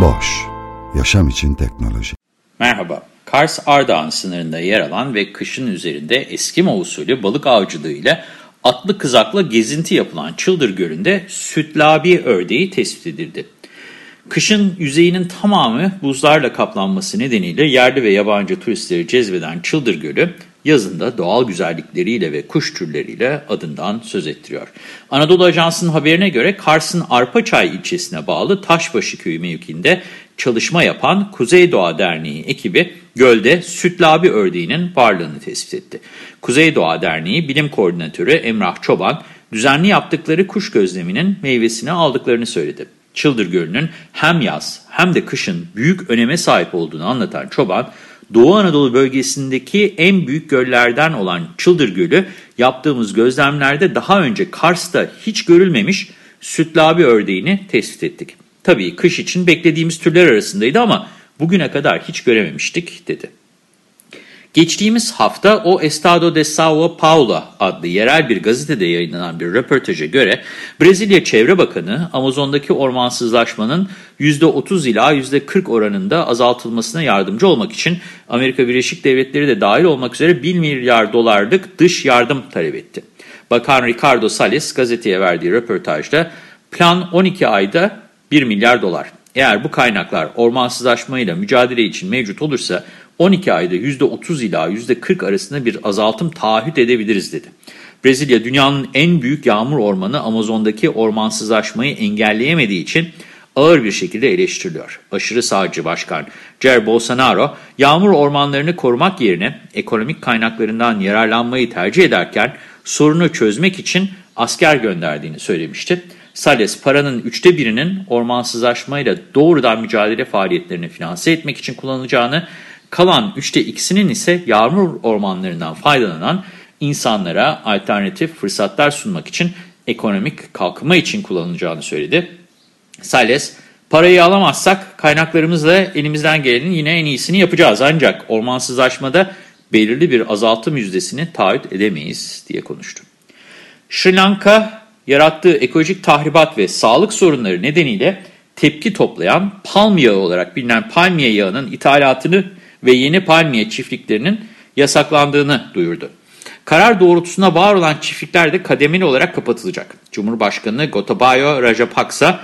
Boş, yaşam için teknoloji. Merhaba, Kars Ardahan sınırında yer alan ve kışın üzerinde Eskimo usulü balık avcılığıyla atlı kızakla gezinti yapılan Çıldır Gölü'nde sütlabi ördeği tespit edildi. Kışın yüzeyinin tamamı buzlarla kaplanması nedeniyle yerli ve yabancı turistleri cezbeden Çıldır Gölü, yazında doğal güzellikleriyle ve kuş türleriyle adından söz ettiriyor. Anadolu Ajansı'nın haberine göre Kars'ın Arpaçay ilçesine bağlı Taşbaşı köyü mevkiinde çalışma yapan Kuzey Doğa Derneği ekibi gölde sütlabi ördeğinin varlığını tespit etti. Kuzey Doğa Derneği Bilim Koordinatörü Emrah Çoban, düzenli yaptıkları kuş gözleminin meyvesini aldıklarını söyledi. Çıldır Gölü'nün hem yaz hem de kışın büyük öneme sahip olduğunu anlatan Çoban, Doğu Anadolu bölgesindeki en büyük göllerden olan Çıldır Gölü yaptığımız gözlemlerde daha önce Kars'ta hiç görülmemiş sütlabi ördeğini tespit ettik. Tabii kış için beklediğimiz türler arasındaydı ama bugüne kadar hiç görememiştik dedi. Geçtiğimiz hafta O Estado de Sao Paulo adlı yerel bir gazetede yayınlanan bir röportaja göre Brezilya Çevre Bakanı Amazon'daki ormansızlaşmanın %30 ila %40 oranında azaltılmasına yardımcı olmak için Amerika Birleşik Devletleri de dahil olmak üzere 1 milyar dolarlık dış yardım talep etti. Bakan Ricardo Salles gazeteye verdiği röportajda plan 12 ayda 1 milyar dolar. Eğer bu kaynaklar ormansızlaşmayla mücadele için mevcut olursa 12 ayda %30 ila %40 arasında bir azaltım taahhüt edebiliriz dedi. Brezilya dünyanın en büyük yağmur ormanı Amazon'daki ormansızlaşmayı engelleyemediği için ağır bir şekilde eleştiriliyor. Aşırı sağcı başkan Jair Bolsonaro yağmur ormanlarını korumak yerine ekonomik kaynaklarından yararlanmayı tercih ederken sorunu çözmek için asker gönderdiğini söylemişti. Salles paranın üçte birinin ormansızlaşmayla doğrudan mücadele faaliyetlerini finanse etmek için kullanılacağını Kalan üçte ikisinin ise yağmur ormanlarından faydalanan insanlara alternatif fırsatlar sunmak için ekonomik kalkınma için kullanılacağını söyledi. Salles, parayı alamazsak kaynaklarımızla elimizden gelenin yine en iyisini yapacağız. Ancak ormansızlaşmada belirli bir azaltım yüzdesini taahhüt edemeyiz diye konuştu. Sri Lanka yarattığı ekolojik tahribat ve sağlık sorunları nedeniyle tepki toplayan palm yağı olarak bilinen palmiye yağının ithalatını ve yeni palmiye çiftliklerinin yasaklandığını duyurdu. Karar doğrultusunda var olan çiftlikler de kademeli olarak kapatılacak. Cumhurbaşkanı Gotabaya Rajapaksa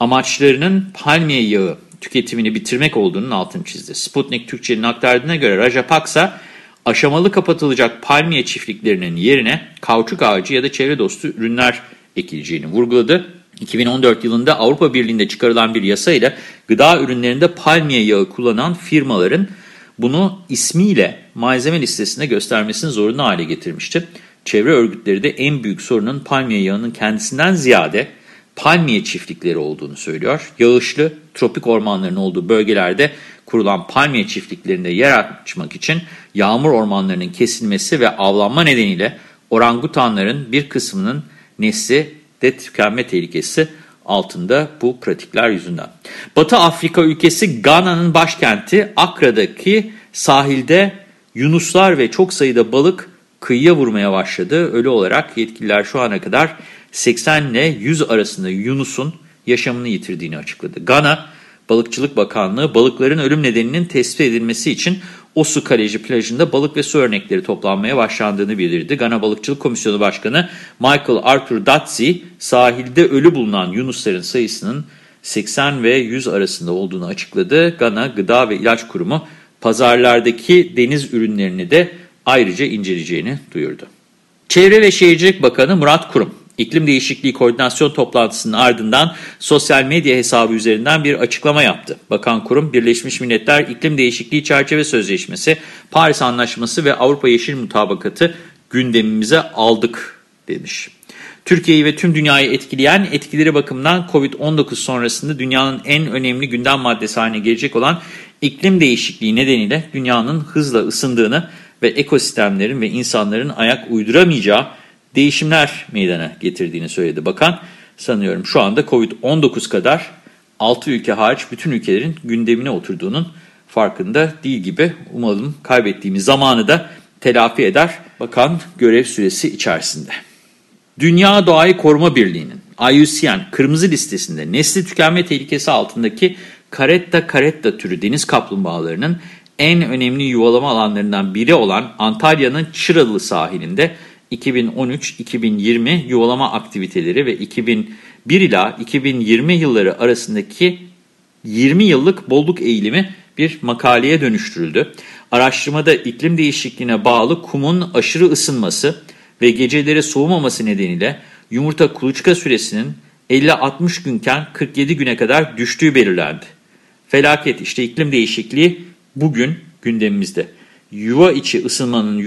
amaçlarının palmiye yağı tüketimini bitirmek olduğunun altını çizdi. Sputnik Türkçe'nin aktardığına göre Rajapaksa aşamalı kapatılacak palmiye çiftliklerinin yerine kauçuk ağacı ya da çevre dostu ürünler ekileceğini vurguladı. 2014 yılında Avrupa Birliği'nde çıkarılan bir yasa ile gıda ürünlerinde palmiye yağı kullanan firmaların bunu ismiyle malzeme listesinde göstermesini zorunlu hale getirmişti. Çevre örgütleri de en büyük sorunun palmiye yağının kendisinden ziyade palmiye çiftlikleri olduğunu söylüyor. Yağışlı tropik ormanların olduğu bölgelerde kurulan palmiye çiftliklerinde yer açmak için yağmur ormanlarının kesilmesi ve avlanma nedeniyle orangutanların bir kısmının nesli de tükenme tehlikesi altında bu pratikler yüzünden. Batı Afrika ülkesi Gana'nın başkenti Akra'daki sahilde yunuslar ve çok sayıda balık kıyıya vurmaya başladı. Ölü olarak yetkililer şu ana kadar 80 ile 100 arasında yunusun yaşamını yitirdiğini açıkladı. Gana Balıkçılık Bakanlığı balıkların ölüm nedeninin tespit edilmesi için Osu Kaleci plajında balık ve su örnekleri toplanmaya başlandığını bildirdi. Gana Balıkçılık Komisyonu Başkanı Michael Arthur Datsi sahilde ölü bulunan yunusların sayısının 80 ve 100 arasında olduğunu açıkladı. Gana Gıda ve İlaç Kurumu pazarlardaki deniz ürünlerini de ayrıca inceleyeceğini duyurdu. Çevre ve Şehircilik Bakanı Murat Kurum, İklim Değişikliği Koordinasyon Toplantısının ardından sosyal medya hesabı üzerinden bir açıklama yaptı. Bakan Kurum, Birleşmiş Milletler İklim Değişikliği Çerçeve Sözleşmesi, Paris Anlaşması ve Avrupa Yeşil Mutabakatı gündemimize aldık demiş. Türkiye'yi ve tüm dünyayı etkileyen etkileri bakımından COVID-19 sonrasında dünyanın en önemli gündem maddesi haline gelecek olan iklim değişikliği nedeniyle dünyanın hızla ısındığını ve ekosistemlerin ve insanların ayak uyduramayacağı değişimler meydana getirdiğini söyledi bakan. Sanıyorum şu anda COVID-19 kadar 6 ülke hariç bütün ülkelerin gündemine oturduğunun farkında değil gibi. Umalım kaybettiğimiz zamanı da telafi eder bakan görev süresi içerisinde. Dünya Doğayı Koruma Birliği'nin IUCN kırmızı listesinde nesli tükenme tehlikesi altındaki Caretta caretta türü deniz kaplumbağalarının en önemli yuvalama alanlarından biri olan Antalya'nın Çıralı sahilinde 2013-2020 yuvalama aktiviteleri ve 2001 ila 2020 yılları arasındaki 20 yıllık bolluk eğilimi bir makaleye dönüştürüldü. Araştırmada iklim değişikliğine bağlı kumun aşırı ısınması ve geceleri soğumaması nedeniyle yumurta kuluçka süresinin 50-60 günken 47 güne kadar düştüğü belirlendi. Felaket işte iklim değişikliği bugün gündemimizde. Yuva içi ısınmanın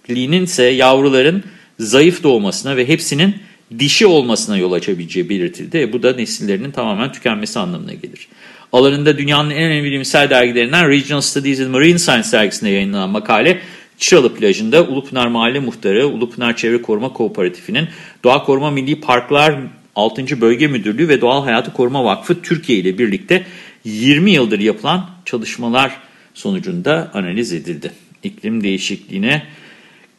yüksekliğinin ise yavruların zayıf doğmasına ve hepsinin dişi olmasına yol açabileceği belirtildi. E, bu da nesillerinin tamamen tükenmesi anlamına gelir. Alanında dünyanın en önemli bilimsel dergilerinden Regional Studies in Marine Science dergisinde yayınlanan makale Çıralı plajında Ulupınar Mahalle Muhtarı, Ulupınar Çevre Koruma Kooperatifi'nin Doğa Koruma Milli Parklar 6. Bölge Müdürlüğü ve Doğal Hayatı Koruma Vakfı Türkiye ile birlikte 20 yıldır yapılan çalışmalar sonucunda analiz edildi. İklim değişikliğine